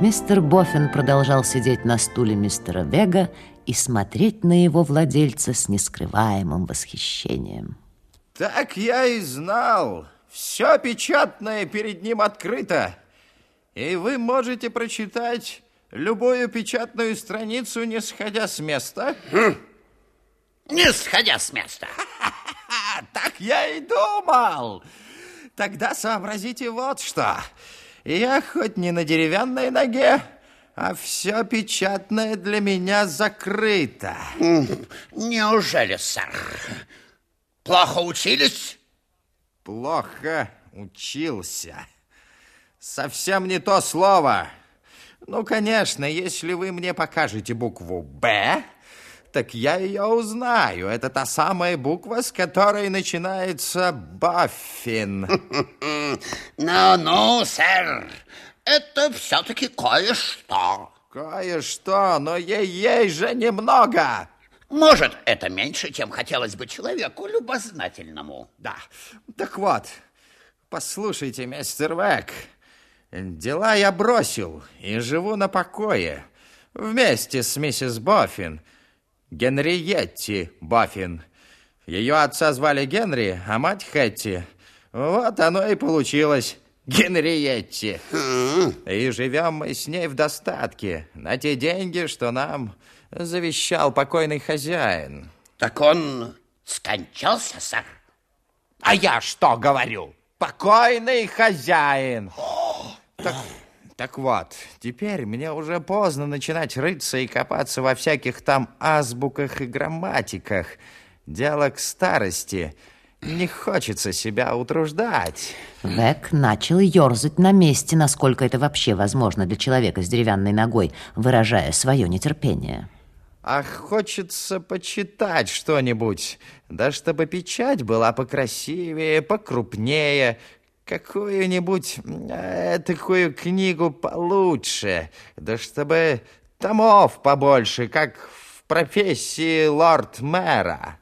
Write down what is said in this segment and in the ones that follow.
Мистер Боффин продолжал сидеть на стуле мистера Вега и смотреть на его владельца с нескрываемым восхищением. Так я и знал. Все печатное перед ним открыто. И вы можете прочитать любую печатную страницу, не сходя с места. Хм. Не сходя с места. Так я и думал. Тогда сообразите вот что. Я хоть не на деревянной ноге, а все печатное для меня закрыто. Неужели, сэр? Плохо учились? Плохо учился. Совсем не то слово. Ну, конечно, если вы мне покажете букву «Б», так я ее узнаю. Это та самая буква, с которой начинается «Баффин». Ну-ну, сэр, это все-таки кое-что. Кое-что, но ей-ей же немного. Может, это меньше, чем хотелось бы человеку любознательному. Да, так вот, послушайте, мистер Век, дела я бросил и живу на покое вместе с миссис Боффин, Генриетти Боффин. Ее отца звали Генри, а мать Хэтти. Вот оно и получилось. Генриетти. И живем мы с ней в достатке на те деньги, что нам завещал покойный хозяин. Так он скончался, сэр? А я что говорю? Покойный хозяин. Так, так вот, теперь мне уже поздно начинать рыться и копаться во всяких там азбуках и грамматиках. Дело к старости. Не хочется себя утруждать. Век начал ерзать на месте, насколько это вообще возможно для человека с деревянной ногой, выражая свое нетерпение. А хочется почитать что-нибудь, да чтобы печать была покрасивее, покрупнее, какую-нибудь э, такую книгу получше, да чтобы томов побольше, как в профессии лорд-мэра.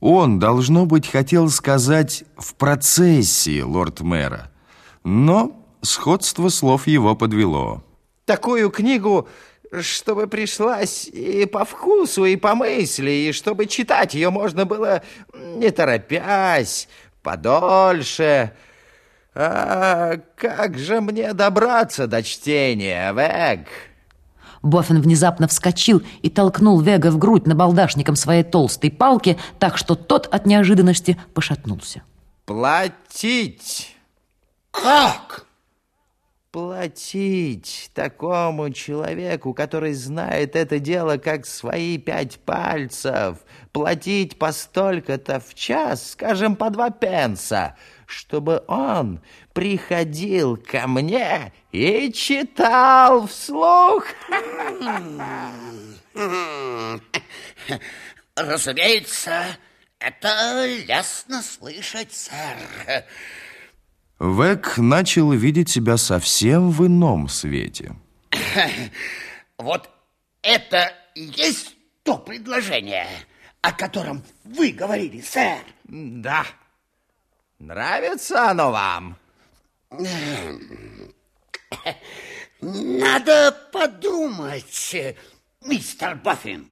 Он, должно быть, хотел сказать «в процессии лорд-мэра», но сходство слов его подвело. Такую книгу чтобы пришлась и по вкусу, и по мысли, и чтобы читать ее можно было не торопясь, подольше. А как же мне добраться до чтения, Вег? Боффин внезапно вскочил и толкнул Вега в грудь набалдашником своей толстой палки, так что тот от неожиданности пошатнулся. Платить! Как? платить такому человеку, который знает это дело как свои пять пальцев, платить по столько-то в час, скажем, по два пенса, чтобы он приходил ко мне и читал вслух. Разумеется, это лестно слышать, сэр. Век начал видеть себя совсем в ином свете. Вот это и есть то предложение, о котором вы говорили, сэр. Да. Нравится оно вам? Надо подумать, мистер Баффин.